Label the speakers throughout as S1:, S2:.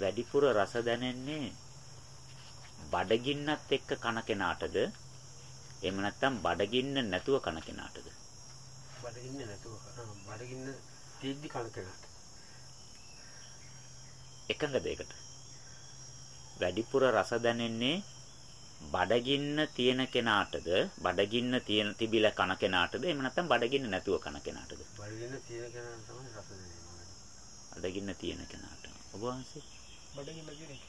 S1: වැඩිපුර රස දැනෙන්නේ බඩගින්නත් එක්ක කන කෙනාටද? එහෙම නැත්නම් බඩගින්න නැතුව කන කෙනාටද?
S2: බඩගින්න නැතුව බඩගින්න තීද්දි කන කෙනාට.
S1: එකඟද ඒකට? වැඩිපුර රස දැනෙන්නේ බඩගින්න තියෙන කෙනාටද? බඩගින්න තියෙන තිබිලා කන කෙනාටද? එහෙම නැත්නම් බඩගින්න නැතුව කන කෙනාටද?
S2: බඩගින්න තියෙන කෙනාට තමයි රස දැනෙන්නේ.
S1: බඩගින්න තියෙන කෙනාට. ඔබ වහන්සේ
S3: බඩගින්න කියන එක.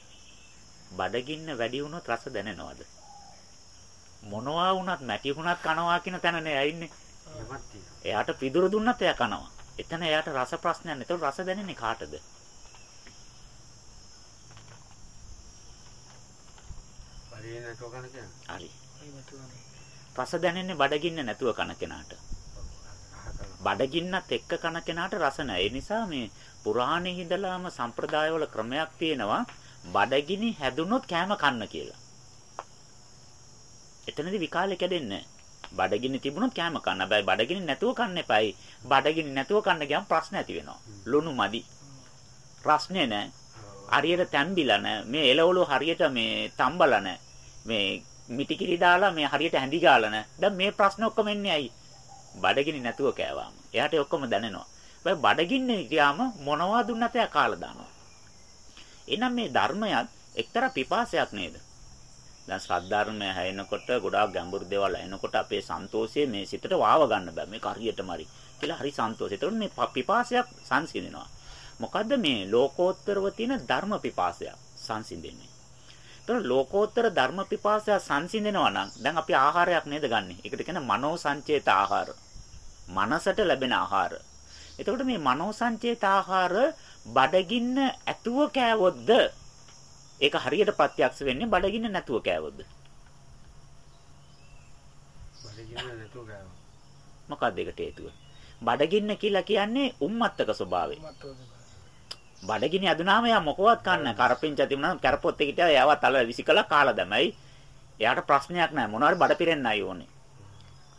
S1: බඩගින්න වැඩි වුණොත් රස දැනෙනවද? මොනවා වුණත් මැටි වුණත් කනවා කියන තැනනේ
S2: තියෙනවා.
S1: එයාට පිදුරු දුන්නත් එයා කනවා. එතන එයාට රස ප්‍රශ්නයක් නැහැ ඒතකොට රස දැනෙන්නේ කාටද?
S2: බඩගින්න නැතුව කන කෙනාට
S1: හරි. රස දැනෙන්නේ බඩගින්න නැතුව කන කෙනාට බඩගින්නත් එක්ක කන කෙනාට රස නැහැ. ඒ නිසා මේ පුරාණේ ඉඳලාම සම්ප්‍රදායවල ක්‍රමයක් තියෙනවා බඩගිනි හැදුනොත් කෑම කන්න කියලා. එතනදී විකාලේ කැඩෙන්නේ බඩගිනි තිබුණොත් කෑම කන්න. හැබැයි බඩගිනි නැතුව කන්න එපායි. බඩගිනි නැතුව කන්න ගියාම ප්‍රශ්න ඇති වෙනවා. ලුණු මදි. රස්නේ නැහැ. හරියට තැම්බිලා නැහැ. මේ එළවලු හරියට මේ තම්බලා නැහැ. මේ මිටිකිලි දාලා මේ හරියට හැඳි ගාලා නැහැ. දැන් මේ ප්‍රශ්න ඔක්කොම එන්නේ ඇයි? බඩගිනි නැතුව කෑවාම. එයාට ඔක්කොම දැනෙනවා. හැබැයි බඩගින්නේ ගියාම මොනවා දුන්නත් එයා කාලා දානවා. එහෙනම් මේ ධර්මයත් එක්තරා පිපාසයක් නේද? දැන් ශ්‍රද්ධාර්මය හැයෙනකොට ගොඩාක් ගැඹුරු දේවල් ඇහෙනකොට අපේ සන්තෝෂය මේ සිතට වාව ගන්න බෑ. මේක හරියටම හරි කියලා හරි සන්තෝෂය. ඒතකොට මේ පිපාසයක් සංසිඳෙනවා. මොකද්ද මේ ලෝකෝත්තරව තියෙන ධර්ම පිපාසය සංසිඳෙන්නේ? ඒතකොට ලෝකෝත්තර ධර්ම පිපාසය සංසිඳෙනවා නම් දැන් අපි ආහාරයක් නේද ගන්නෙ? ඒකට කියන මනෝ සංචේත ආහාර. මනසට ලැබෙන ආහාර. එතකොට මේ මනෝ සංචේත ආහාර බඩගින්න ඇතුව කෑවොත්ද? ඒක හරියට ප්‍රත්‍යක්ෂ වෙන්නේ බඩගින්න නැතුව කෑවොත්ද?
S2: බඩගින්න නැතුව ගාව
S1: මොකක්ද ඒකට හේතුව? බඩගින්න කියලා කියන්නේ උම්මත්තක ස්වභාවය. බඩගිනි අදුනාම යා මොකවත් කන්න කරපින්ච තිබුණා කරපොත් එක හිටියා එයාව තල විසිකලා කාලා දැමයි. එයාට ප්‍රශ්නයක් නැහැ. මොනවාරි බඩ පිරෙන්නයි ඕනේ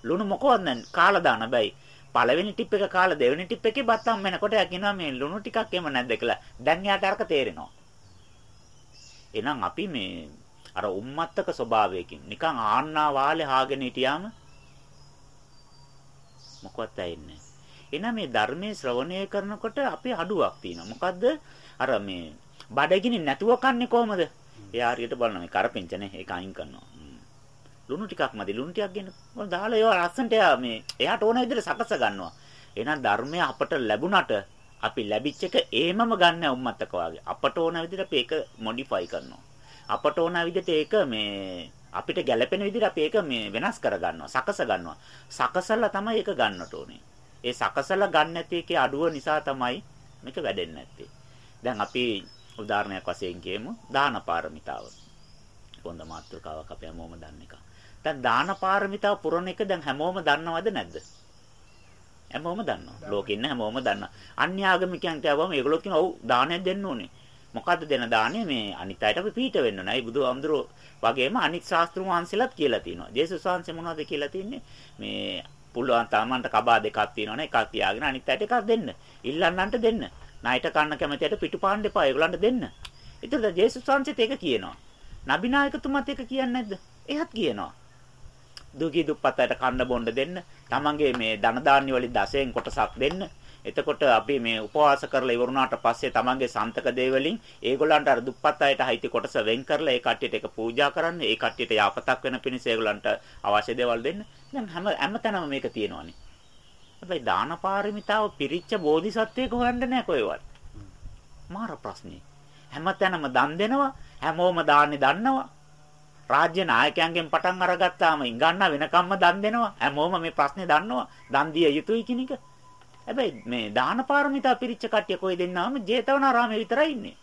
S1: ලුණු මොකවත් නැහැ කාලා දාන බෑයි. පළවෙනි ටිප් එක කාලා දෙවෙනි ටිප් එකේ බත්තම් වෙනකොට එයා කියනවා මේ ලුණු ටිකක් එම නැද්ද කියලා. දැන් එයාට අරක තේරෙනවා. එහෙනම් අපි මේ අර උම්මත්තක ස්වභාවයකින් නිකන් ආන්නා වාලේ හාගෙන හිටියාම මොකවත් ඇයින්නේ එහෙනම් මේ ධර්මයේ ශ්‍රවණය කරනකොට අපි අඩුවක් තියෙනවා. මොකද්ද? අර මේ බඩගිනි නැතුව කන්නේ කොහමද? එයා හරියට බලන මේ කරපින්චනේ ඒක අයින් කරනවා. ලුණු ටිකක් මදි. ලුණු ටිකක් ගෙන මොකද දාලා ඒවා ලස්සනට එයා මේ එයාට ඕන විදිහට සකස ගන්නවා. එහෙනම් ධර්මය අපට ලැබුණට අපි ලැබිච්ච එක ඒමම ගන්න උම්මත්තක වාගේ. අපට ඕන විදිහට අපි ඒක මොඩිෆයි කරනවා. අපට ඕන විදිහට ඒක මේ අපිට ගැළපෙන විදිහට අපි ඒක මේ වෙනස් කර ගන්නවා සකස ගන්නවා. සකසලා තමයි ඒක ගන්නට ඕනේ. ඒ සකසලා ගන්න නැති එකේ අඩුව නිසා තමයි මේක වැඩෙන්නේ නැත්තේ. දැන් අපි උදාහරණයක් වශයෙන් කියමු. දාන පාරමිතාව. හොඳ මාතෘකාවක් අපි හැමෝම දන්න එක දැන් දාන පාරමිතාව පුරන එක දැන් හැමෝම දන්නවද නැද්ද හැමෝම දන්නවා ලෝකෙ ඉන්න හැමෝම දන්නවා අන්‍ය ආගමිකයන් කියවම ඒගොල්ලෝ කියනවා ඔව් දානයක් දෙන්න ඕනේ මොකද්ද දෙන දාණය මේ අනිත් අයට අපි පීඨ වෙන්න නයි බුදුහාමුදුරෝ වගේම අනිත් ශාස්ත්‍රුන් වහන්සේලාත් කියලා තියෙනවා. ජේසුස් වහන්සේ මොනවද කියලා තින්නේ? මේ පුළුවන් තමන්ට කබා දෙකක් තියෙනවනේ එකක් තියාගෙන අනිත් අයට එකක් දෙන්න. ඉල්ලන්නන්ට දෙන්න. ණයට කන්න කැමතියට පිටු පාන්න එපා ඒගොල්ලන්ට දෙන්න. ඒතකොට ජේසුස් වහන්සේත් ඒක කියනවා. නබිනායකතුමත් ඒක කියන්නේ නැද්ද? එහත් කියනවා. දුකී දුප්පතට කන්න බොන්න දෙන්න. තමන්ගේ මේ ධන දාන්‍ය වලින් දසයෙන් කොටසක් දෙන්න. එතකොට අපි මේ උපවාස කරලා ඉවරුණාට පස්සේ තමන්ගේ සන්තක දේවලින් ඒගොල්ලන්ට අර දුප්පත් අයට අයිති කොටස වෙන් කරලා ඒ කට්ටියට ඒක පූජා කරන්න. ඒ කට්ටියට යාපතක් වෙන පිණිස ඒගොල්ලන්ට අවශ්‍ය දේවල් දෙන්න. දැන් හැම හැමතැනම මේක තියෙනවානේ. හැබැයි දාන පාරමිතාව පිරිච්ච බෝධිසත්වයක හොයන්න නැහැ කොහෙවත්. මාර ප්‍රශ්නේ. හැමතැනම දන් දෙනවා හැමෝම දාන්නේ දන්නවා. රාජ්‍ය නායකයන්ගෙන් පටන් අරගත්තාම ඉඟන්න වෙනකම්ම දන් දෙනවා හැමෝම මේ ප්‍රශ්නේ දන්නවා දන් දිය යුතුයි කියන එක හැබැයි මේ දාන පාරමිතා පිරිච්ච කට්ටිය කොයි දෙන්නාම ජේතවනාරාමේ විතරයි ඉන්නේ.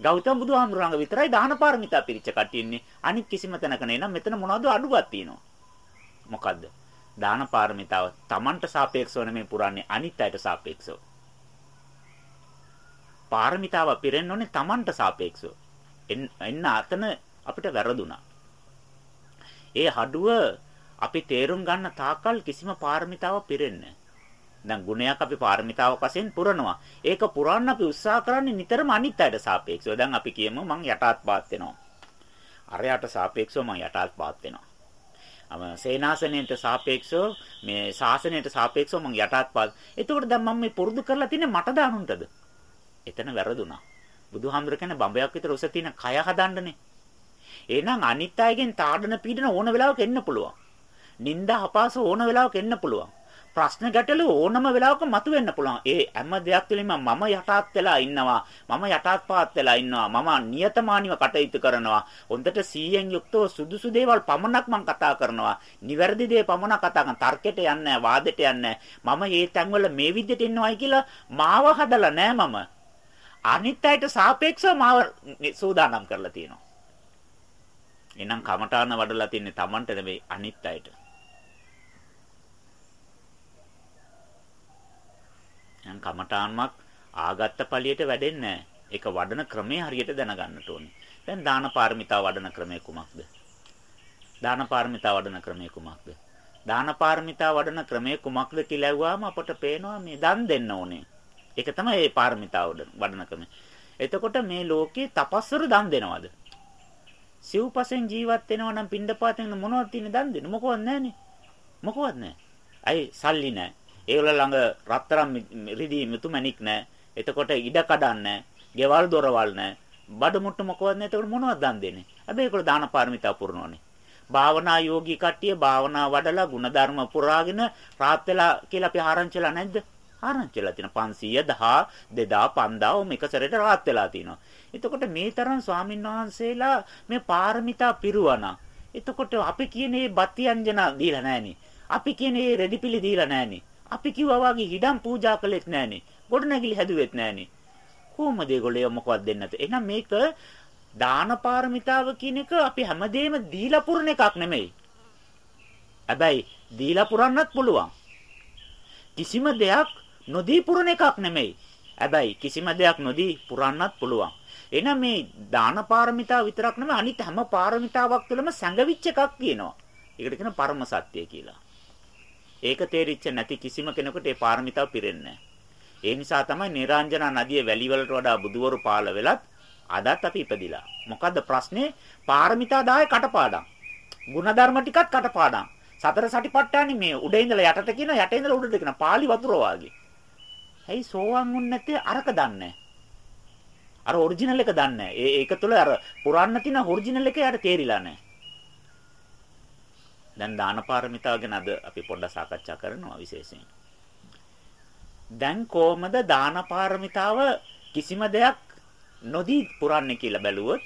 S1: ගෞතම බුදුහාමුදුරන්ගේ විතරයි දාන පාරමිතා පිරිච්ච කට්ටිය ඉන්නේ. අනිත් කිසිම තැනක නෑ. මෙතන මොනවද අඩුවක් තියෙනවා. මොකද්ද? දාන පාරමිතාව Tamanට සාපේක්ෂව නෙමෙයි පුරන්නේ අනිත් අයට සාපේක්ෂව. පාරමිතාව පිරෙන්න ඕනේ Tamanට සාපේක්ෂව. එන්න අතන අපිට වැරදුනා. ඒ හඩුව අපි තේරුම් ගන්න තාකල් කිසිම පාරමිතාවක් පිරෙන්නේ දැන් ගුණයක් අපි පාරමිතාවක් වශයෙන් පුරනවා. ඒක පුරන්න අපි උත්සාහ කරන්නේ නිතරම අනිත් අයට සාපේක්ෂව. දැන් අපි කියමු මං යටාත්පාත් වෙනවා. අරයට සාපේක්ෂව මං යටාත්පාත් වෙනවා. අම සේනාසනයට සාපේක්ෂව මේ ශාසනයට සාපේක්ෂව මං යටාත්පාත්. එතකොට දැන් මම මේ පුරුදු කරලා තින්නේ මට දානුන්ටද? එතන වැරදුනා. බුදුහාමුදුර කියන්නේ බඹයක් විතර උස තියෙන කය හදන්නනේ. එහෙනම් අනිත් අයගෙන් තාඩන පීඩන ඕන වෙලාවක එන්න පුළුවන්. නිന്ദා අපහාස ඕන වෙලාවක එන්න පුළුවන්. ප්‍රශ්න ගැටලු ඕනම වෙලාවක මතුවෙන්න පුළුවන්. ඒ හැම දෙයක් තුළින්ම මම යටාත් වෙලා ඉන්නවා. මම යටාත්පාත් වෙලා ඉන්නවා. මම නියතමානීව කටයුතු කරනවා. හොඳට සීයෙන් යුක්තව සුදුසු දේවල් පමණක් මම කතා කරනවා. නිවැරදි දේ පමණක් කතා කරන තර්කයට යන්නේ වාදයට යන්නේ මම මේ තැන්වල මේ විදිහට ඉන්නවයි කියලා මාව හදලා නෑ මම. අනිත් අයට සාපේක්ෂව මාව සූදානම් කරලා තියෙනවා. එහෙනම් කමඨාන වඩලා තින්නේ Tamanට නෙවෙයි අනිත් අයට. එහෙනම් කමඨාන්මක් ආගත්ත පළියට වැඩෙන්නේ නැහැ. ඒක වඩන ක්‍රමය හරියට දැනගන්නට ඕනේ. දැන් දාන පාරමිතා වඩන ක්‍රමය කුමක්ද? දාන පාරමිතා වඩන ක්‍රමය කුමක්ද? දාන පාරමිතා වඩන ක්‍රමය කුමක්ද කියලා ඇහුවාම අපට පේනවා මේ දන් දෙන්න ඕනේ. ඒක තමයි මේ පාරමිතාව වඩන ක්‍රමය. එතකොට මේ ලෝකේ තපස්වරු දන් දෙනවද? සිව්පසෙන් ජීවත් වෙනවා නම් පින්ඩපාතෙන් මොනවද තියෙන්නේ දන් දෙන්න මොකවත් නැහනේ. මොකවත් නැහැ. අයි සල්ලි නැහැ. ඒවල ළඟ රත්තරන් රිදී මුතුමැණික් නැහැ. එතකොට ඉඩ කඩන්න නැහැ. ගෙවල් දොරවල් නැහැ. බඩ මුට්ටු මොකවත් නැහැ. එතකොට මොනවද දන් දෙන්නේ? හැබැයි ඒකල දාන පාරමිතා පුරනවනේ. භාවනා යෝගී කට්ටිය භාවනා වඩලා ಗುಣධර්ම පුරාගෙන රාත් වෙලා කියලා අපි ආරංචිලා නැද්ද? ආරංචිලා තියෙන 500 10 2000 5000 ඔම එක සැරේට රාත් වෙලා තිනවා. එතකොට මේ තරම් ස්වාමීන් වහන්සේලා මේ පාරමිතා පිරුවනා. එතකොට අපි කියන්නේ බත්තියංජන දීලා නැහනේ. අපි කියන්නේ රෙදිපිලි දීලා නැහනේ. අපි කිව්වා වගේ හිඩම් පූජා කළෙත් නැහනේ. ගොඩනැගිලි හැදුවෙත් නැහනේ. කොහොමද ඒගොල්ලෝ මොකවත් දෙන්නේ නැත. එහෙනම් මේක දාන පාරමිතාව කියන එක අපි හැමදේම දීලා පුරන එකක් නෙමෙයි. හැබැයි දීලා පුරන්නත් පුළුවන්. කිසිම දෙයක් නොදී පුරන එකක් නෙමෙයි. හැබැයි කිසිම දෙයක් නොදී පුරන්නත් පුළුවන්. එහෙනම් මේ දාන පාරමිතාව විතරක් නෙමෙයි අනිත් හැම පාරමිතාවක් තුළම සැඟවිච්ච එකක් තියෙනවා. ඒකට කියන පරම සත්‍ය කියලා. ඒක තේරිච්ච නැති කිසිම කෙනෙකුට ඒ පාරමිතාව පිරෙන්නේ ඒ නිසා තමයි නිරංජනා නදියේ වැලි වලට වඩා බුදුවරු පාළ වෙලත් අදත් අපි ඉපදිලා. මොකද්ද ප්‍රශ්නේ? පාරමිතා 10 කටපාඩම්. ಗುಣධර්ම ටිකත් කටපාඩම්. සතර සටිපට්ඨානේ මේ උඩ ඉඳලා යටට කියන යට ඉඳලා උඩට කියන පාලි වතුර වාගේ. ඇයි සෝවන් වුන්නේ නැත්තේ අරක දන්නේ අර ඔරිජිනල් එක දන්නේ ඒ ඒක තුළ අර පුරන්න තියෙන ඔරිජිනල් එක යාට තේරිලා නැහැ. දැන් දාන පාරමිතාව ගැන අද අපි පොඩ්ඩක් සාකච්ඡා කරනවා විශේෂයෙන්. දැන් කොහමද දාන පාරමිතාව කිසිම දෙයක් නොදී පුරන්නේ කියලා බැලුවොත්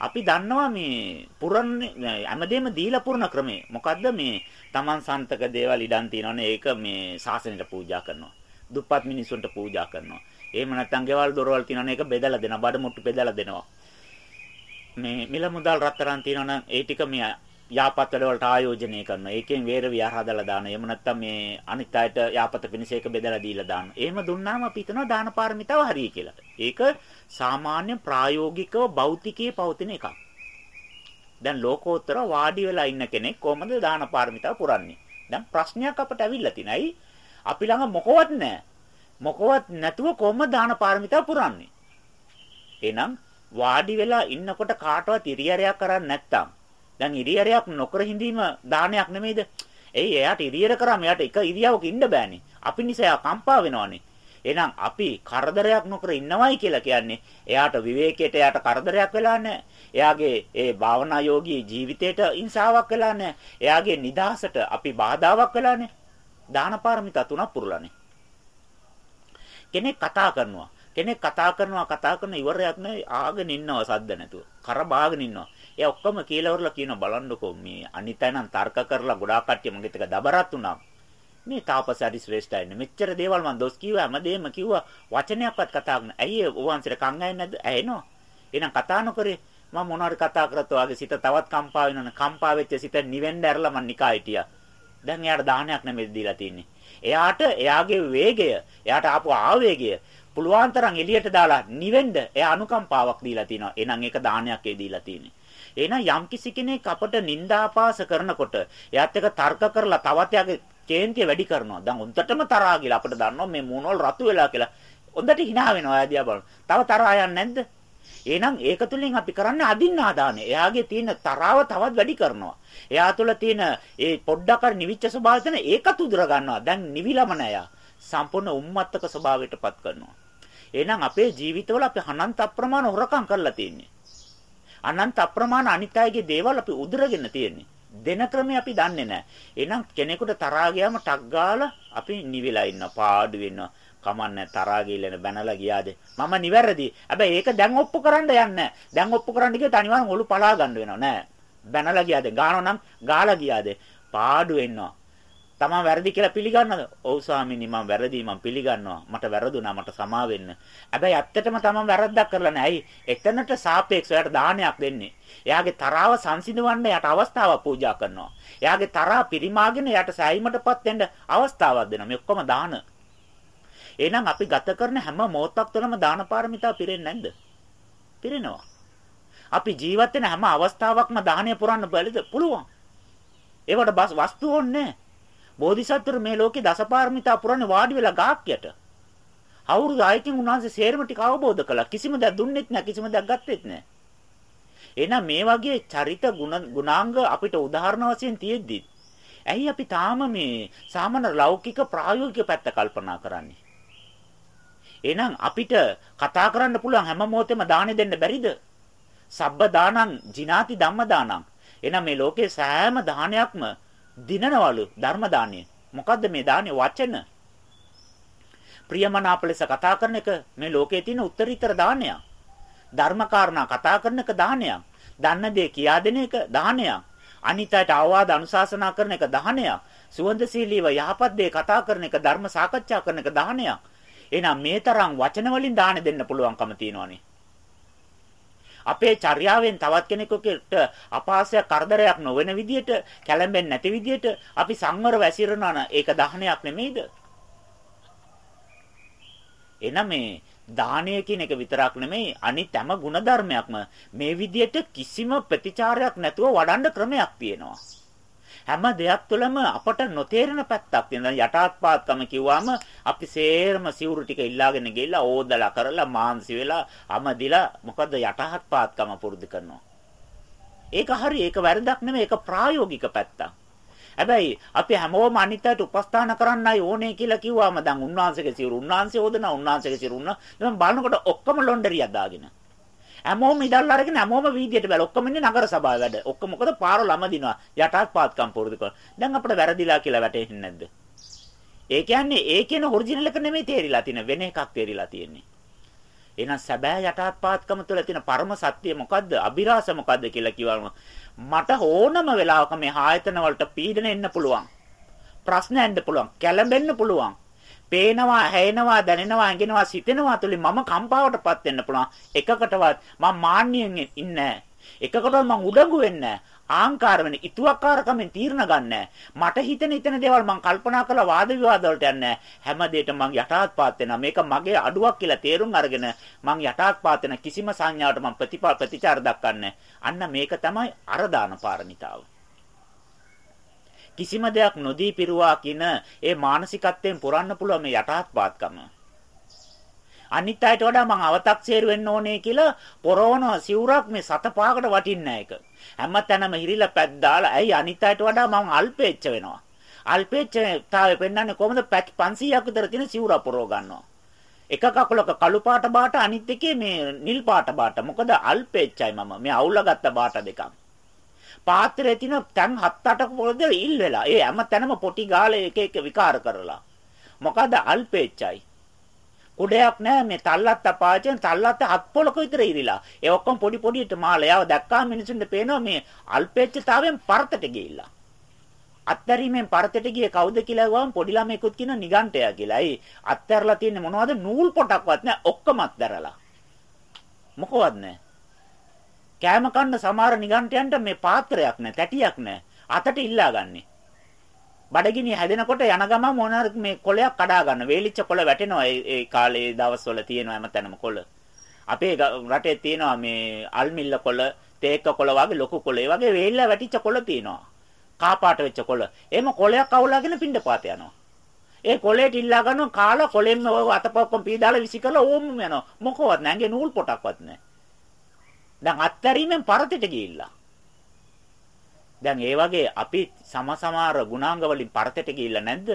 S1: අපි දන්නවා මේ පුරන්නේ හැමදේම දීලා පුරන ක්‍රමය. මොකද්ද මේ Taman සන්තක දේවල් ඉඩන් තියනවනේ ඒක මේ සාසනෙට පූජා කරනවා. දුප්පත් මිනිසුන්ට පූජා කරනවා. එහෙම නැත්නම් ගෙවල් දොරවල් තියනවනේ ඒක බෙදලා දෙනවා. බඩ මුට්ටු බෙදලා දෙනවා. මේ මිල මුදල් රත්තරන් තියනවනම් ඒ ටික මේ යාපත් වැඩවලට ආයෝජනය කරනවා. ඒකෙන් වේර විහාර හදලා දානවා. එහෙම නැත්නම් මේ අනිත් අයට යාපත පිණිස ඒක බෙදලා දීලා දානවා. එහෙම දුන්නාම අපි හිතනවා දාන පාරමිතාව හරියි කියලා. ඒක සාමාන්‍ය ප්‍රායෝගිකව භෞතිකයේ පවතින එකක්. දැන් ලෝකෝත්තර වාඩි වෙලා ඉන්න කෙනෙක් කොහොමද දාන පාරමිතාව පුරන්නේ? දැන් ප්‍රශ්නයක් අපට ඇවිල්ලා තිනයි. අපි ළඟ මොකවත් නැහැ. මොකවත් නැතුව කොහොමද දාන පාරමිතාව පුරන්නේ? එහෙනම් වාඩි වෙලා ඉන්නකොට කාටවත් ඉරියරයක් කරන්නේ නැත්තම් දැන් ඉරියරයක් නොකර හිඳීම දානයක් නෙමෙයිද? එයි එයාට ඉරියර කරාම එයාට එක ඉරියවක ඉන්න බෑනේ. අපි නිසා එයා කම්පා වෙනවනේ. එහෙනම් අපි කරදරයක් නොකර ඉන්නවයි කියලා කියන්නේ එයාට විවේකයට එයාට කරදරයක් වෙලා නැහැ. එයාගේ ඒ භාවනා යෝගී ජීවිතයට ඉන්සාවක් වෙලා නැහැ. එයාගේ නිදහසට අපි බාධාවක් වෙලා නැහැ. දාන පාරමිතා තුනක් පුරලානේ. කෙනෙක් කතා කරනවා. කෙනෙක් කතා කරනවා කතා කරන ඉවරයක් නැහැ ආගෙන ඉන්නවා සද්ද නැතුව. කර බාගෙන ඉන්නවා. එයා ඔක්කොම කියලාවරලා කියන බලන්නකෝ මේ අනිතයන්න් තර්ක කරලා ගොඩාක් කට්ටිය මගෙත් එක දබරත් උනා. මේ තාපසාරි ශ්‍රේෂ්ඨයි මෙච්චර දේවල් මම දොස් කිව්වා හැමදේම කිව්වා වචනයක්වත් කතා කරන්න. ඇයි ඕවන්සට කන් ඇහෙන්නේ නැද්ද? ඇහෙනවා. එහෙනම් කතා නොකරේ මම මොනවාරි කතා කරත් ඔයාගේ සිත තවත් කම්පා වෙනවනේ. කම්පා වෙච්ච සිත නිවෙන්න ඇරලා මං නිකා හිටියා. දැන් එයාට දාහනයක් නෙමෙයි දීලා තින්නේ. එයාට එයාගේ වේගය, එයාට ආපු ආවේගය පුළුවන් තරම් එළියට දාලා නිවෙන්න එයා අනුකම්පාවක් දීලා තිනවා. එහෙනම් ඒක දානයක් ඒ දීලා තියෙන්නේ. එහෙනම් යම්කිසි කෙනෙක් අපට නිന്ദාපාස කරනකොට එයාත් එක තර්ක කරලා තවත් යාගේ කේන්තිය වැඩි කරනවා. දැන් උන්ටටම තරහා කියලා අපිට දන්නවා මේ මූණවල රතු වෙලා කියලා. හොඳට hina වෙනවා ආදියා බලන්න. තව තරහා යන්නේ නැද්ද? එහෙනම් ඒක තුලින් අපි කරන්නේ අදින්න ආදානේ. එයාගේ තියෙන තරාව තවත් වැඩි කරනවා. එයා තුල තියෙන ඒ පොඩ්ඩක් හරි නිවිච්ච ස්වභාවය තන ඒකත් උදුර ගන්නවා. දැන් නිවිලම නෑ සම්පූර්ණ උම්මත්තක ස්වභාවයටපත් කරනවා. එහෙනම් අපේ ජීවිතවල අපි අනන්ත අප්‍රමාණ හොරකම් කරලා තියෙන්නේ. අනන්ත අප්‍රමාණ අනිත් අයගේ දේවල් අපි උදුරගෙන තියෙන්නේ. දෙන ක්‍රමේ අපි දන්නේ නැහැ. එහෙනම් කෙනෙකුට තරහා ගියාම ටක් ගාලා අපි නිවිලා ඉන්න පාඩු වෙනවා. කමන්නේ තරහා ගිල්ලන බැනලා ගියාද? මම නිවැරදි. හැබැයි ඒක දැන් ඔප්පු කරන්න යන්නේ දැන් ඔප්පු කරන්න ගියොත් අනිවාර්යෙන් ඔලු පලා ගන්න වෙනවා නෑ. බැනලා ගියාද? ගානෝ නම් ගාලා ගියාද? පාඩු වෙනවා. තමන් වැරදි කියලා පිළිගන්නද? ඔව් ස්වාමීනි මම වැරදි මම පිළිගන්නවා. මට වැරදුනා මට සමා වෙන්න. හැබැයි ඇත්තටම තමන් වැරද්දක් කරලා නැහැ. එතනට සාපේක්ෂව එයාට දානයක් දෙන්නේ. එයාගේ තරාව සංසිඳවන්න එයාට අවස්ථාවක් පූජා කරනවා. එයාගේ තරහා පිරිමාගෙන එයාට සෑයීමටපත් වෙන්න අවස්ථාවක් දෙනවා. මේ ඔක්කොම දාන. එහෙනම් අපි ගත කරන හැම මොහොතක් තුළම දාන පාරමිතා පිරෙන්නේ නැද්ද? පිරෙනවා. අපි ජීවත් වෙන හැම අවස්ථාවකම දාහනය පුරන්න බැරිද? පුළුවන්. ඒවට වස්තු ඕනේ බෝධිසත්වරු මේ ලෝකේ දසපාරමිතා පුරන්නේ වාඩි වෙලා ගාක් යට. අවුරුදු 6කින් උන්වහන්සේ සේරම ටික අවබෝධ කළා. කිසිම දෙයක් දුන්නෙත් නැහැ, කිසිම දෙයක් ගත්තෙත් නැහැ. එහෙනම් මේ වගේ චරිත ගුණාංග අපිට උදාහරණ වශයෙන් තියෙද්දි ඇයි අපි තාම මේ සාමාන්‍ය ලෞකික ප්‍රායෝගික පැත්ත කල්පනා කරන්නේ? එහෙනම් අපිට කතා කරන්න පුළුවන් හැම මොහොතෙම දානෙ දෙන්න බැරිද? සබ්බ දානං ජිනාති ධම්ම දානං. එහෙනම් මේ ලෝකේ සෑම දානයක්ම දිනනවලු ධර්ම දානය. මොකද්ද මේ දානේ වචන? ප්‍රියමනාප ලෙස කතා කරන එක මේ ලෝකයේ තියෙන උත්තරීතර දානයක්. ධර්මකාරණා කතා කරන එක දානයක්. දන්න දේ කියා දෙන එක දානයක්. අනිත්‍යයට අවවාද අනුශාසනා කරන එක දානයක්. සුවඳශීලීව යහපත් දේ කතා කරන එක ධර්ම සාකච්ඡා කරන එක දානයක්. එහෙනම් මේ තරම් වචන වලින් දාන දෙන්න පුළුවන්කම තියෙනවනේ. අපේ චර්යාවෙන් තවත් කෙනෙකුට අපහාසයක් කරදරයක් නොවන විදියට කැළඹෙන්නේ නැති විදියට අපි සංවර වැසිරනවා නම් ඒක දහනයක් නෙමෙයිද? එනනම් මේ දානය කියන එක විතරක් නෙමෙයි අනිත් හැම ಗುಣධර්මයක්ම මේ විදියට කිසිම ප්‍රතිචාරයක් නැතුව වඩන්න ක්‍රමයක් තියෙනවා. හැම දෙයක් තුළම අපට නොතේරෙන පැත්තක් තියෙනවා. යටාත්පාත්කම කිව්වම අපි සේරම සිවුරු ටික ඉල්ලාගෙන ගිහිල්ලා ඕදලා කරලා මාන්සි වෙලා අමදිලා මොකද යටාත්පාත්කම පුරුදු කරනවා. ඒක හරි ඒක වැරදක් නෙමෙයි ඒක ප්‍රායෝගික පැත්තක්. හැබැයි අපි හැමෝම අනිත්‍යයට උපස්ථාන කරන්නයි ඕනේ කියලා කිව්වම දැන් උන්වහන්සේගේ සිවුරු උන්වහන්සේ හොදනවා උන්වහන්සේගේ සිවුරු උන්නා දැන් බලනකොට ඔක්කොම ලොන්ඩරියක් දාගෙන හැමෝම ඉදල් අරගෙන හැමෝම වීදියට බැල ඔක්කොම ඉන්නේ නගර සභාවේ වැඩ. ඔක්කොම මොකද පාර ළම දිනවා. යටත් පාත්කම් පුරුදු කරන. දැන් අපිට වැරදිලා කියලා වැටෙන්නේ නැද්ද? ඒ කියන්නේ ඒ කියන ඔරිජිනල් එක නෙමෙයි තේරිලා තියෙන වෙන එකක් තේරිලා තියෙන්නේ. එහෙනම් සැබෑ යටත් පාත්කම තුළ තියෙන පරම සත්‍ය මොකද්ද? අභිරහස මොකද්ද කියලා කිව්වම මට ඕනම වෙලාවක මේ ආයතන වලට පීඩන එන්න පුළුවන්. ප්‍රශ්න එන්න පුළුවන්. කැළඹෙන්න පුළුවන්. පේනවා, ඇහෙනවා, දැනෙනවා, ඇඟෙනවා, සිතෙනවා තුලින් මම කම්පාවටපත් වෙන්න පුළුවන්. එකකටවත් මම මාන්නයෙන් ඉන්නේ එකකටවත් මම උඩඟු වෙන්නේ ආංකාර වෙන ඉතුවක්කාරකමෙන් තීරණ ගන්නෑ. මට හිතෙන හිතෙන දේවල් මම කල්පනා කරලා වාද විවාද වලට යන්නේ හැම දෙයකම මම යටාත්පාත් වෙනවා. මේක මගේ අඩුවක් කියලා තේරුම් අරගෙන මම යටාත්පාත් වෙන කිසිම සංඥාවට මම ප්‍රතිපා ප්‍රතිචාර දක්වන්නේ අන්න මේක තමයි අරදාන පාරමිතාව. කිසිම දෙයක් නොදී පිරුවා කියන ඒ මානසිකත්වයෙන් පුරන්න පුළුවන් මේ යටාත්පාත්කම. අනිත් අයට වඩා මං අව탁සේරු වෙන්න ඕනේ කියලා පොරවන සිවුරක් මේ සත පහකට වටින්නේ එක. හැමතැනම හිරිලා පැද්දාලා ඇයි අනිත් අයට වඩා මං අල්පේච්ච වෙනවා. අල්පේච්චතාවය පෙන්වන්නේ කොහොමද 500ක් විතර තියෙන සිවුර පොරව ගන්නවා. එක කකුලක කළු පාට බාට අනිත් එකේ මේ නිල් පාට බාට. මොකද අල්පේච්චයි මම. මේ අවුලගත්ත බාට දෙකක්. පාත්‍රයේ තියෙන තැන් 7-8ක පොළද ඉල් වෙලා. ඒ හැම තැනම පොටි ගාලා එක එක විකාර කරලා. මොකද අල්පේච්චයි. කුඩයක් නෑ මේ තල්ලත්ත පාචෙන් තල්ලත්ත හත් පොලක විතර ඉරිලා. ඒ ඔක්කොම පොඩි පොඩිට මාලයව දැක්කාම මිනිසුන්ට පේනවා මේ අල්පේච්චතාවයෙන් පරතට ගිහිල්ලා. අත්තරීමෙන් පරතට ගියේ කවුද කියලා ගාවම පොඩි ළමයෙකුත් කියන නිගන්ටයා කියලා. ඒ අත්තරලා තියෙන්නේ මොනවද නූල් පොටක්වත් නෑ ඔක්කොම අත්තරලා. මොකවත් නෑ. කෑම කන්න සමහර නිගන්ටයන්ට මේ පාත්‍රයක් නැහැ, තැටියක් නැහැ. අතට ඉල්ලාගන්නේ. බඩගිනි හැදෙනකොට යන ගම මොනාර මේ කොලයක් කඩා ගන්න. වේලිච්ච කොළ වැටෙනවා ඒ කාලේ දවස්වල තියෙනවා හැමතැනම කොළ. අපේ රටේ තියෙනවා මේ අල්මිල්ල කොළ, තේක කොළ වගේ ලොකු කොළ. ඒ වගේ වේල්ල වැටිච්ච කොළ තියෙනවා. කාපාට වෙච්ච කොළ. එහෙම කොළයක් අවුලාගෙන පිණ්ඩපාත යනවා. ඒ කොළේට ඉල්ලා ගන්නවා කාලා කොළෙන්ම ඔය අතපොක්කම් පීදාලා විසි කරලා ඕම්ම යනවා. මොකවත් නැහැ. ඇඟේ නූල් පොටක්වත් නැහැ. දැන් අත්තරීමෙන් පරතෙට ගිහිල්ලා. දැන් ඒ වගේ අපි සමසමාර ගුණාංග වලින් පරතෙට ගිහිල්ලා නැද්ද?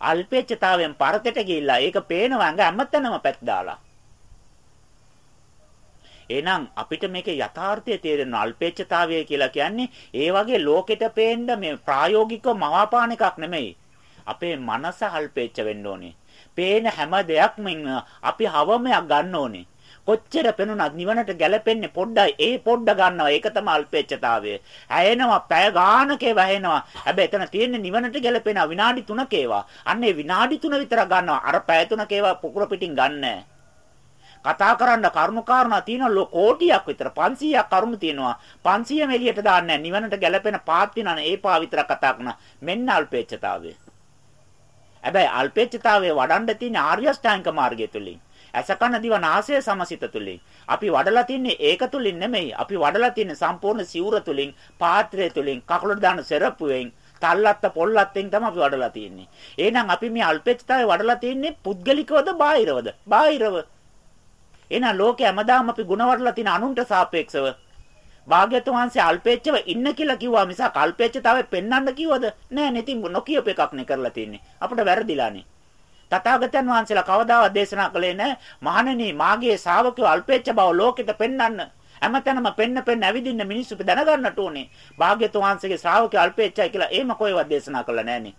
S1: අල්පේච්ඡතාවයෙන් පරතෙට ගිහිල්ලා ඒක පේනවා ඇඟ හැමතැනම පැත් දාලා. එහෙනම් අපිට මේකේ යථාර්ථය තේරෙන අල්පේච්ඡතාවය කියලා කියන්නේ ඒ වගේ ලෝකෙට පේන්න මේ ප්‍රායෝගිකව මවාපාන එකක් නෙමෙයි. අපේ මනස අල්පේච්ඡ වෙන්න ඕනේ. පේන හැම දෙයක්ම අපි හවමයක් ගන්න ඕනේ. කොච්චර පෙනුනත් නිවනට ගැලපෙන්නේ පොඩ්ඩයි. ඒ පොඩ්ඩ ගන්නවා. ඒක තමයි අල්පේච්ඡතාවය. ඇයෙනවා පැය ගානකේ වැහෙනවා හැබැයි එතන තියෙන්නේ නිවනට ගැලපෙන විනාඩි 3ක ඒවා. අන්නේ විනාඩි 3 විතර ගන්නවා. අර පැය 3ක ඒවා පුකුර පිටින් ගන්නෑ. කතා කරන්න කරුණු කාරණා තියෙනවා. කෝටියක් විතර 500ක් කරුණු තියෙනවා. 500 එළියට දාන්නේ නිවනට ගැලපෙන පාත් වෙනා ඒ පා විතර කතා කරන මෙන්න අල්පේච්ඡතාවය. හැබැයි අල්පේච්ඡතාවයේ වඩන්න තියෙන ආර්ය ශ්‍රාංක මාර්ගය තුලින්. ඇසකන දිව නාසය සමසිත තුලින්. අපි වඩලා තින්නේ ඒක තුලින් නෙමෙයි. අපි වඩලා තින්නේ සම්පූර්ණ සිවුර තුලින් පාත්‍රය තුලින් කකුලට දාන සෙරප්පුවෙන් තල්ලත්ත පොල්ලත්තෙන් තමයි අපි වඩලා තින්නේ. එහෙනම් අපි මේ අල්පෙච්චතාවේ වඩලා තින්නේ පුද්ගලිකවද බාහිරවද? බාහිරව. එහෙනම් ලෝකේ හැමදාම අපි ಗುಣ වඩලා තින අනුන්ට සාපේක්ෂව. භාග්‍යතුන් වහන්සේ අල්පේච්ඡව ඉන්න කියලා කිව්වා මිසක් අල්පේච්ඡතාවේ පෙන්වන්න කිව්වද? නෑ නෙතින් නොකියප එකක් නේ කරලා තින්නේ. අපිට වැරදිලානේ. තථාගතයන් වහන්සේලා කවදාවත් දේශනා කළේ නැහැ. මහණෙනි මාගේ ශාවකයෝ අල්පේච්ඡ බව ලෝකෙට පෙන්වන්න. හැමතැනම පෙන්න පෙන්න ඇවිදින්න මිනිස්සු දැනගන්නට ඕනේ. භාග්‍යතුන් වහන්සේගේ ශ්‍රාවකයෝ අල්පේච්ඡයි කියලා එහෙම කොහෙවත් දේශනා කළා නැහනේ.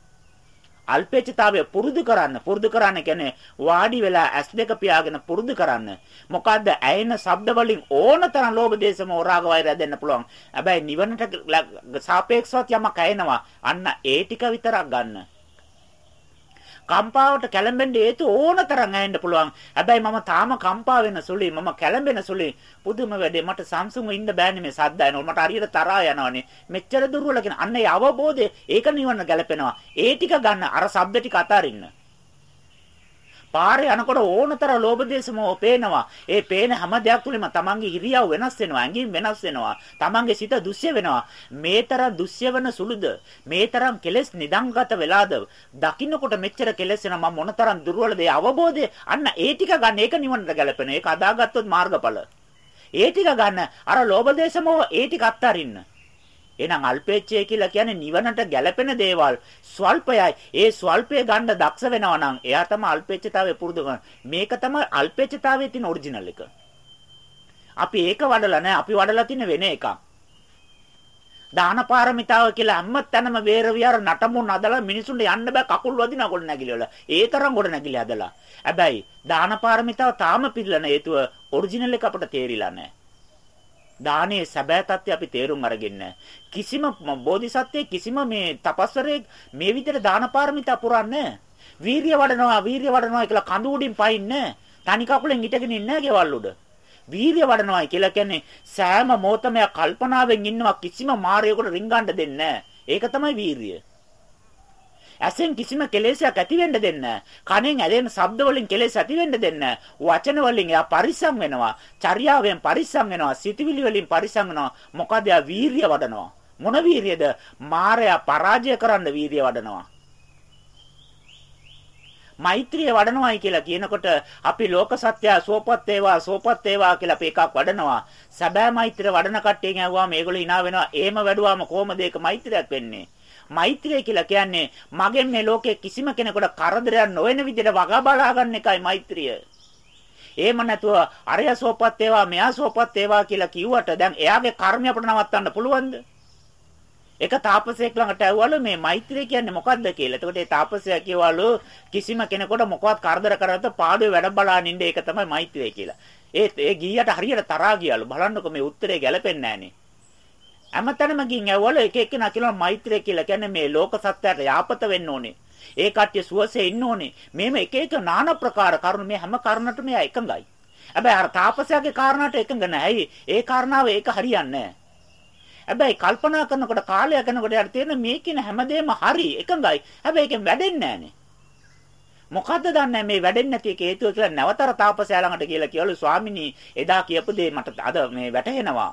S1: අල්පේච්ඡතාවය පුරුදු කරන්න පුරුදු කරන්න කියන්නේ වාඩි වෙලා ඇස් දෙක පියාගෙන පුරුදු කරන්න. මොකද්ද ඇයෙන ශබ්ද වලින් ඕනතරම් ලෝභ දේශ මොහ රාග වෛරය දෙන්න පුළුවන්. හැබැයි නිවනට සාපේක්ෂවත් යමක් ඇයෙනවා. අන්න ඒ ටික විතරක් ගන්න. කම්පාවට කැළඹෙන්න හේතු ඕනතරම් ඇහෙන්න පුළුවන්. හැබැයි මම තාම කම්පා වෙන සුළුයි. මම කැළඹෙන සුළුයි. පුදුම වැඩේ මට Samsung ඉන්න බෑනේ මේ සද්ද එනවා. මට හරියට තරහා යනවානේ. මෙච්චර දුර්වල කියන අන්න ඒ අවබෝධය ඒක නිවන්න ගැලපෙනවා. ඒ ටික ගන්න අර ශබ්ද ටික අතාරින්න. පාරේ යනකොට ඕනතර ලෝභ දේශ මොහ පේනවා. ඒ පේන හැම දෙයක් තුළම තමන්ගේ ඉරියව් වෙනස් වෙනවා. ඇඟින් වෙනස් වෙනවා. තමන්ගේ සිත දුස්ය වෙනවා. මේතරම් දුස්ය වෙන සුළුද? මේතරම් කෙලෙස් නිදන්ගත වෙලාද? දකින්නකොට මෙච්චර කෙලෙස් වෙන මම මොනතරම් දුර්වලද? ඒ අවබෝධය අන්න ඒ ටික ගන්න ඒක නිවනට ගැලපෙන. ඒක අදාගත්තොත් මාර්ගඵල. ඒ ටික ගන්න අර ලෝභ දේශ මොහ ඒ ටික අත්හරින්න. එහෙනම් අල්පේච්ඡය කියලා කියන්නේ නිවනට ගැළපෙන දේවල් ස්වල්පයයි. ඒ ස්වල්පය ගන්න දක්ෂ වෙනවා නම් එයා තමයි අල්පේච්ඡතාවය පුරුදු මේක තමයි අල්පේච්ඡතාවයේ තියෙන ඔරිජිනල් එක. අපි ඒක වඩලා නැහැ. අපි වඩලා තියෙන වෙන එකක්. දාන පාරමිතාව කියලා හැම තැනම වේර විහාර නටමුන් අදලා මිනිසුන්ට යන්න බෑ කකුල් වදින ගොඩ නැගිලි වල. ඒ තරම් ගොඩ නැගිලි හදලා. හැබැයි දාන පාරමිතාව තාම පිළිලන හේතුව ඔරිජිනල් එක අපිට තේරිලා නැහැ. දානයේ සැබෑ தත්ත්වය අපි තේරුම් අරගෙන කිසිම බෝධිසත්වයේ කිසිම මේ තපස්වරයෙක් මේ විදිහට දාන පාරමිතා පුරන්නේ වීරිය වඩනවා වීරිය වඩනවා කියලා කඳු උඩින් පයින්නේ තනි කකුලෙන් හිටගෙන ඉන්නේ ගෙවල් උඩ. වීරිය වඩනවා කියලා කියන්නේ සෑම මොහොතම කල්පනාවෙන් ඉන්නවා කිසිම මායයකට රිංගන්න දෙන්නේ ඒක තමයි වීරිය. ඇසෙන් කිසිම කෙලෙසයක් ඇති වෙන්න දෙන්න. කනෙන් ඇදෙන ශබ්ද වලින් කෙලෙස් ඇති වෙන්න දෙන්න. වචන වලින් එයා පරිස්සම් වෙනවා. චර්යාවෙන් පරිස්සම් වෙනවා. සිතවිලි වලින් පරිස්සම් වෙනවා. මොකද එයා වීරිය වඩනවා. මොන වීරියද? මායя පරාජය කරන්න වීරිය වඩනවා. මෛත්‍රිය වඩනවායි කියලා කියනකොට අපි ලෝක සත්‍ය සෝපත් වේවා සෝපත් වේවා කියලා අපි එකක් වඩනවා. සැබෑ මෛත්‍රිය වඩන කට්ටියන් ඇහුවා මේගොල්ලෝ hina වෙනවා. එහෙම වැඩුවාම කොහොමද ඒක මෛත්‍රියක් වෙන්නේ? මෛත්‍රිය කියලා කියන්නේ මගෙන් මේ ලෝකේ කිසිම කෙනෙකුට කරදරයක් නොවන විදිහට වගා බලා ගන්න එකයි මෛත්‍රිය. එහෙම නැතුව අරය සෝපත් වේවා මෙයා සෝපත් වේවා කියලා කිව්වට දැන් එයාගේ කර්මය අපිට නවත්තන්න පුළුවන්ද? එක තාපසයෙක් ළඟට ඇව්වලු මේ මෛත්‍රිය කියන්නේ මොකද්ද කියලා. එතකොට ඒ තාපසයා කියවලු කිසිම කෙනෙකුට මොකවත් කරදර කරද්ද පාඩුවේ වැඩ බලාගෙන ඉන්න ඒක තමයි මෛත්‍රිය කියලා. ඒ ඒ ගීයට හරියට තරහා ගියලු. බලන්නකො මේ උත්තරේ ගැලපෙන්නේ නැහනේ. හැමතැනම ගින් ඇවවල එක එක්කෙනා කියනවා මෛත්‍රිය කියලා කියන්නේ මේ ලෝක සත්‍යයට යාපත වෙන්න ඕනේ. ඒ කට්ටිය සුවසේ ඉන්න ඕනේ. මේම එක එක নানা ප්‍රකාර කරුණු මේ හැම කරුණටම එයා එකඟයි. හැබැයි අර තාපසයාගේ කාරණාට එකඟ නැහැ. ඒ කාරණාව ඒක හරියන්නේ හැබැයි කල්පනා කරනකොට කාලය යනකොට යාට තේරෙන මේ කියන හැමදේම හරි එකඟයි. හැබැයි ඒකෙන් වැඩෙන්නේ නැහනේ. මොකද්ද දන්නේ මේ වැඩෙන්නේ නැති එක හේතුව කියලා නැවතර තාපසයා ළඟට කියලා කියවලු ස්වාමිනී එදා කියපු දේ මට අද මේ වැටහෙනවා.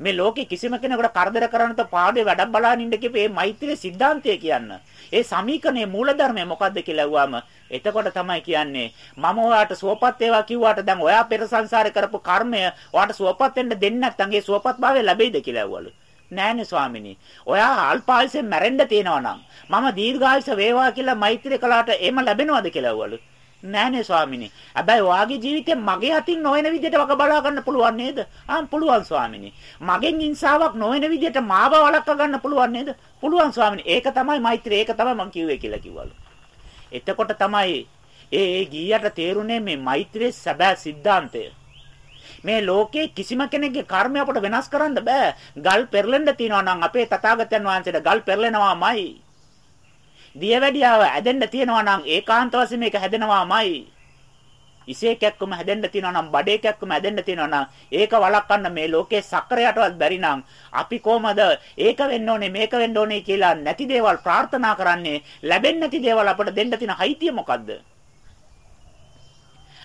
S1: මේ ලෝකේ කිසිම කෙනෙකුට කරදර කරන්නත පාඩේ වැඩක් බලන් ඉන්න කිපේ මෛත්‍රී සිද්ධාන්තය කියන්න. ඒ සමීකරණයේ මූලධර්මය මොකද්ද කියලා ඇහුවාම එතකොට තමයි කියන්නේ මම ඔයාට සුවපත් වේවා කිව්වාට දැන් ඔයා පෙර සංසාරේ කරපු කර්මය ඔයාට සුවපත් වෙන්න දෙන්නේ නැත්නම් ඒ සුවපත් භාවය ලැබෙයිද කියලා ඇහුවලු. නෑනේ ස්වාමිනී. ඔයා අල්පායසෙන් මැරෙන්න තියෙනවා නම් මම දීර්ඝායස වේවා කියලා මෛත්‍රී කළාට එහෙම ලැබෙනවද කියලා ඇහුවලු. නෑනේ ස්වාමිනේ. හැබැයි ඔයාගේ ජීවිතේ මගේ අතින් නොවන විදිහට වග බලා ගන්න පුළුවන් නේද? ආම් පුළුවන් ස්වාමිනේ. මගෙන් ඉන්සාවක් නොවන විදිහට මාව වළක්ව ගන්න පුළුවන් නේද? පුළුවන් ස්වාමිනේ. ඒක තමයි මෛත්‍රිය. ඒක තමයි මම කිව්වේ කියලා කිව්වලු. එතකොට තමයි ඒ ඒ ගීයට තේරුනේ මේ මෛත්‍රියේ සැබෑ સિદ્ધාන්තය. මේ ලෝකේ කිසිම කෙනෙක්ගේ කර්මය අපට වෙනස් කරන්න බෑ. ගල් පෙරලෙන්න තියනවා නම් අපේ තථාගතයන් වහන්සේට ගල් පෙරලෙනවාමයි. දියවැඩියාව ඇදෙන්න තියනවා නම් ඒකාන්ත වශයෙන් මේක හැදෙනවාමයි. ඉසේ කැක්කම හැදෙන්න තියනවා නම් බඩේ කැක්කම හැදෙන්න තියනවා නම් ඒක වළක්වන්න මේ ලෝකේ සක්‍රයටවත් බැරි නම් අපි කොහමද ඒක වෙන්න ඕනේ මේක වෙන්න ඕනේ කියලා නැති දේවල් ප්‍රාර්ථනා කරන්නේ ලැබෙන්නේ නැති දේවල් අපට දෙන්න තියෙන හයිතිය මොකද්ද?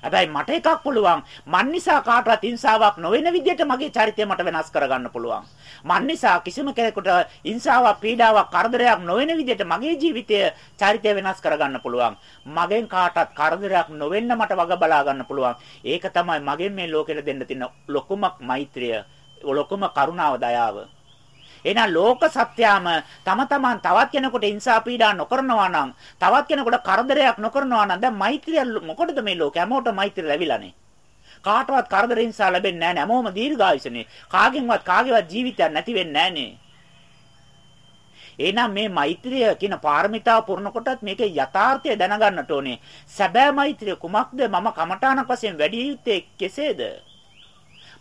S1: හැබැයි මට එකක් පුළුවන්. මන් නිසා කාටවත් හිංසාවක් නොවන විදිහට මගේ චරිතය මට වෙනස් කරගන්න පුළුවන්. මන් නිසා කිසිම කෙනෙකුට හිංසාවක්, පීඩාවක්, කරදරයක් නොවන විදිහට මගේ ජීවිතය චරිතය වෙනස් කරගන්න පුළුවන්. මගෙන් කාටවත් කරදරයක් නොවෙන්න මට වග බලා ගන්න පුළුවන්. ඒක තමයි මගෙන් මේ ලෝකෙට දෙන්න තියෙන ලොකුම මෛත්‍රිය, ලොකුම කරුණාව, දයාව. එහෙනම් ලෝක සත්‍යම තම තමන් තවත් කෙනෙකුට හිංසා පීඩා නොකරනවා නම් තවත් කෙනෙකුට කරදරයක් නොකරනවා නම් දැන් මෛත්‍රිය මොකටද මේ ලෝකෙ හැමෝටම මෛත්‍රිය ලැබිලානේ කාටවත් කරදර හිංසා ලැබෙන්නේ නැහැ හැමෝම දීර්ඝායුෂනේ කාගෙන්වත් කාගේවත් ජීවිතයක් නැති වෙන්නේ නැහනේ එහෙනම් මේ මෛත්‍රිය කියන පාරමිතාව පුරන කොටත් මේකේ යථාර්ථය දැනගන්නට ඕනේ. සැබෑ මෛත්‍රිය කුමක්ද? මම කමඨාණක් වශයෙන් වැඩි යුත්තේ කෙසේද?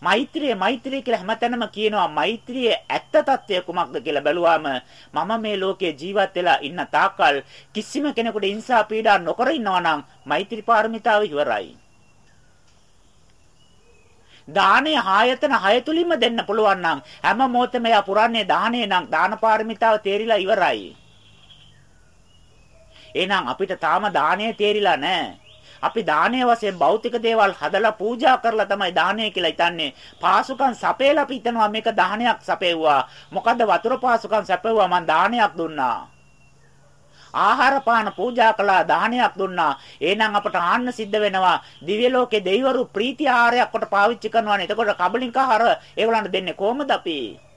S1: මෛත්‍රිය මෛත්‍රිය කියලා හැමතැනම කියනවා මෛත්‍රියේ ඇත්ත తත්වය කුමක්ද කියලා බැලුවාම මම මේ ලෝකේ ජීවත් වෙලා ඉන්න තාක්කල් කිසිම කෙනෙකුට හිංසා පීඩා නොකර ඉන්නවා නම් මෛත්‍රී පාරමිතාව ඉවරයි. දානේ ආයතන හය තුලින්ම දෙන්න පුළුවන් නම් හැම මොහොතෙම යා පුරන්නේ දානේ නම් දාන පාරමිතාව තේරිලා ඉවරයි. එහෙනම් අපිට තාම දානේ තේරිලා නැහැ. අපි දානීය වශයෙන් භෞතික දේවල් හදලා පූජා කරලා තමයි දානීය කියලා හිතන්නේ. පාසුකම් සපේලා අපි හිතනවා මේක දානයක් සපෙව්වා. මොකද වතුර පාසුකම් සපෙව්වා මං දානයක් දුන්නා. ආහාර පාන පූජා කළා දානයක් දුන්නා. එහෙනම් අපට ආන්න සිද්ධ වෙනවා. දිව්‍ය ලෝකේ දෙවිවරු ප්‍රීති ආහාරයක් කොට පාවිච්චි කරනවානේ. එතකොට කබලින්ක ආහාර ඒගොල්ලන්ට දෙන්නේ කොහමද අපි?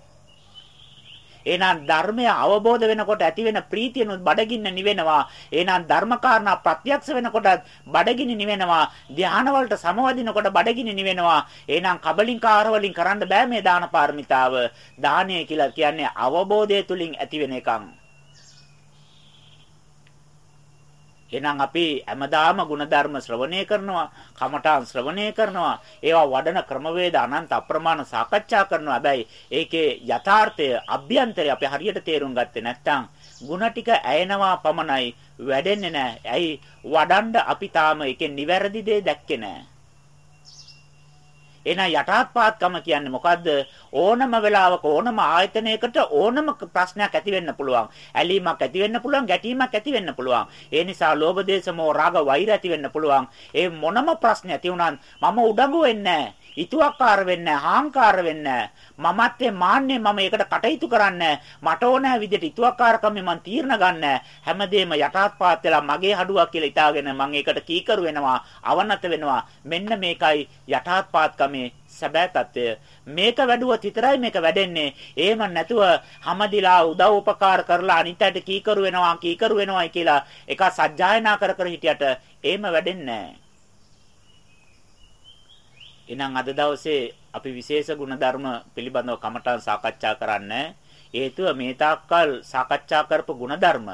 S1: එහෙනම් ධර්මය අවබෝධ වෙනකොට ඇති වෙන ප්‍රීතියනොත් බඩගින්න නිවෙනවා. එහෙනම් ධර්මකාරණා ප්‍රත්‍යක්ෂ වෙනකොට බඩගිනි නිවෙනවා. ධාන වලට සමවදිනකොට බඩගිනි නිවෙනවා. එහෙනම් කබලින්කාර වලින් කරන්න බෑ මේ දාන පාරමිතාව. දානය කියලා කියන්නේ අවබෝධය තුලින් ඇති වෙන එකක්. එහෙනම් අපි හැමදාම ಗುಣධර්ම ශ්‍රවණය කරනවා, කමඨාන් ශ්‍රවණය කරනවා, ඒවා වඩන ක්‍රමවේද අනන්ත අප්‍රමාණ සාකච්ඡා කරනවා. හැබැයි ඒකේ යථාර්ථය, අභ්‍යන්තරය අපි හරියට තේරුම් ගත්තේ නැත්නම් ಗುಣ ටික ඇයෙනවා පමණයි වැඩෙන්නේ නැහැ. ඇයි වඩන්ඩ අපි තාම ඒකේ නිවැරදි දේ දැක්කේ නැහැ. එහෙනම් යටාත්පාත්කම කියන්නේ මොකද්ද? ඕනම වෙලාවක ඕනම ආයතනයකට ඕනම ප්‍රශ්නයක් ඇති වෙන්න පුළුවන්. ඇලීමක් ඇති වෙන්න පුළුවන්, ගැටීමක් ඇති වෙන්න පුළුවන්. ඒ නිසා ලෝභ දේශ මොහ රාග වෛර ඇති වෙන්න පුළුවන්. ඒ මොනම ප්‍රශ්නයක් ඇති වුණත් මම උඩඟු වෙන්නේ නැහැ. ඊතුවක්කාර වෙන්නේ හාංකාර වෙන්නේ මමත්වේ මාන්නේ මම ඒකට කටයුතු කරන්නේ මට ඕන විදිහට ඊතුවක්කාරකම මම තීරණ ගන්න හැමදේම යටාත්පාත් වෙලා මගේ හඩුවක් කියලා ඉතාලගෙන මම ඒකට කීකරු වෙනවා අවනත වෙනවා මෙන්න මේකයි යටාත්පාත්කමේ ධර්මයේ සැබෑ తত্ত্বය මේක වැඩුවොත් විතරයි මේක වැඩෙන්නේ. එහෙම නැතුව හැමදිලා උදව් උපකාර කරලා අනිත්යට කීකරු වෙනවා කීකරු වෙනවායි කියලා එක සජ්ජායනා කර කර හිටියට එහෙම වැඩෙන්නේ එහෙනම් අද දවසේ අපි විශේෂ ගුණ ධර්ම පිළිබඳව කමටහන් සාකච්ඡා කරන්නේ. හේතුව මේ තාක්කල් සාකච්ඡා කරපු ಗುಣධර්ම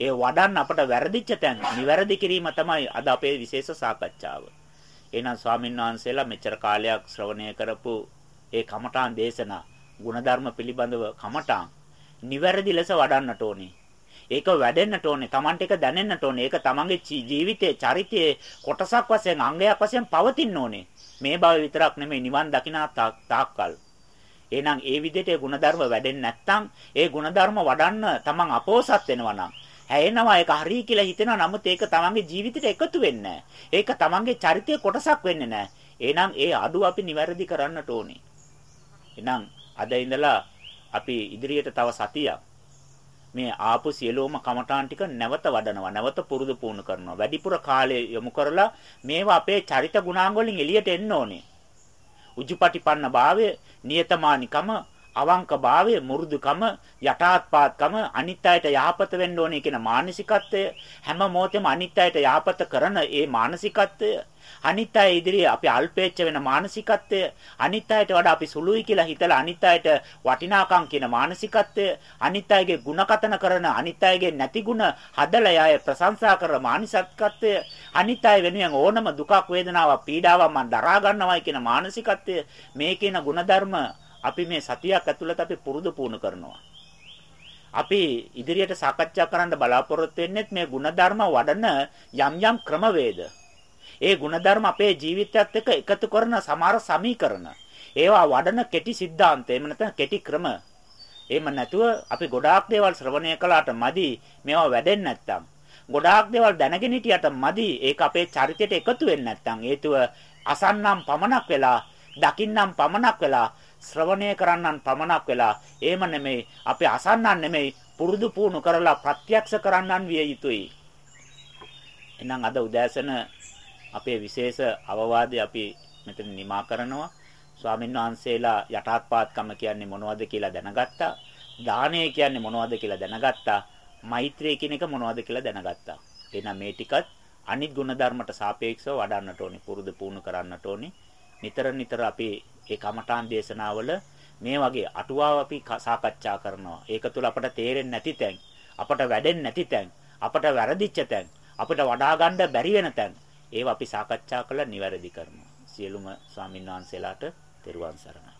S1: ඒ වඩන් අපට වැරදිච්ච තැන් නිවැරදි කිරීම තමයි අද අපේ විශේෂ සාකච්ඡාව. එහෙනම් ස්වාමීන් වහන්සේලා මෙච්චර කාලයක් ශ්‍රවණය කරපු ඒ කමඨාන් දේශනා ಗುಣධර්ම පිළිබඳව කමඨාන් නිවැරදි ලෙස වඩන්නට ඕනේ. ඒක වැඩෙන්නට ඕනේ. Tamanට ඒක දැනෙන්නට ඕනේ. ඒක Tamanගේ ජීවිතයේ චරිතයේ කොටසක් වශයෙන් අංගයක් වශයෙන් පවතින්න ඕනේ. මේ භව විතරක් නෙමෙයි නිවන් දකිනා තාක්කල්. එහෙනම් ඒ විදිහට ඒ ಗುಣධර්ම වැඩෙන්නේ නැත්නම් ඒ ಗುಣධර්ම වඩන්න Taman අපෝසත් වෙනවා නම් හැයෙනවා ඒක හරි කියලා හිතෙනවා. නමුත් ඒක තමන්ගේ ජීවිතයට එකතු වෙන්නේ ඒක තමන්ගේ චරිතයේ කොටසක් වෙන්නේ නැහැ. එහෙනම් ඒ අඩුව අපි නිවැරදි කරන්නට ඕනේ. එහෙනම් අද ඉඳලා අපි ඉදිරියට තව සතියක්. මේ ආපු සියලුම කමඨාන් ටික නැවත වඩනවා නැවත පුරුදු පුහුණු කරනවා. වැඩිපුර කාලය යොමු කරලා මේවා අපේ චරිත ගුණාංග වලින් එළියට එන්න ඕනේ. උජුපටිපන්න භාවය නියතමානිකම අවංකභාවය, මුරුදුකම, යටාත්පාත්කම අනිත් අයට යහපත වෙන්න ඕනේ කියන මානසිකත්වය හැම මොහොතෙම අනිත් අයට යහපත කරන ඒ මානසිකත්වය අනිත් අය ඉදිරියේ අපි අල්පේච්ච වෙන මානසිකත්වය අනිත් අයට වඩා අපි සුළුයි කියලා හිතලා අනිත් අයට වටිනාකම් කියන මානසිකත්වය අනිත් අයගේ ಗುಣකතන කරන අනිත් අයගේ නැති ಗುಣ හදලා යාය ප්‍රශංසා කරන මානසිකත්වය අනිත් අය වෙනුවෙන් ඕනම දුකක් වේදනාවක් පීඩාවක් මම දරා ගන්නවයි කියන මානසිකත්වය මේ කියන ಗುಣධර්ම අපි මේ සතියක් ඇතුළත අපි පුරුදු පුහුණු කරනවා. අපි ඉදිරියට සාකච්ඡා කරන්න බලාපොරොත්තු වෙන්නේ මේ ಗುಣධර්ම වඩන යම් යම් ක්‍රමවේද. ඒ ಗುಣධර්ම අපේ ජීවිතයත් එක්ක එකතු කරන සමහර සමීකරණ. ඒවා වඩන කෙටි સિદ્ધාන්ත එහෙම නැත්නම් කෙටි ක්‍රම. එහෙම නැතුව අපි ගොඩාක් දේවල් ශ්‍රවණය කළාට මදි මේවා වැඩෙන්නේ නැත්තම්. ගොඩාක් දේවල් දැනගෙන හිටියට මදි ඒක අපේ චරිතයට එකතු වෙන්නේ නැත්තම් හේතුව අසන්නම් පමණක් වෙලා දකින්නම් පමණක් වෙලා ශ්‍රවණය කරන්නම් පමණක් වෙලා. එහෙම නෙමෙයි. අපි අසන්නන් නෙමෙයි. පුරුදු පුහුණු කරලා ප්‍රත්‍යක්ෂ කරන්නන් විය යුතුයි. එහෙනම් අද උදෑසන අපේ විශේෂ අවවාදය අපි මෙතන නිමා කරනවා. ස්වාමීන් වහන්සේලා යටාත්පාත්කම කියන්නේ මොනවද කියලා දැනගත්තා. දානය කියන්නේ මොනවද කියලා දැනගත්තා. මෛත්‍රිය කියන එක මොනවද කියලා දැනගත්තා. එහෙනම් මේ ටිකත් අනිත් ගුණධර්මයට සාපේක්ෂව වඩන්නට ඕනේ. පුරුදු පුහුණු කරන්නට ඕනේ. නිතර නිතර අපි ඒ කමඨාන් දේශනාවල මේ වගේ අටුවාව අපි සාකච්ඡා කරනවා. ඒක තුළ අපට තේරෙන්නේ නැති තැන්, අපට වැඩෙන්නේ නැති තැන්, අපට වැරදිච්ච තැන්, අපිට වඩා ගන්න බැරි වෙන තැන් ඒව අපි සාකච්ඡා කරලා නිවැරදි කරනවා. සියලුම ස්වාමින්වහන්සේලාට තෙරුවන් සරණයි.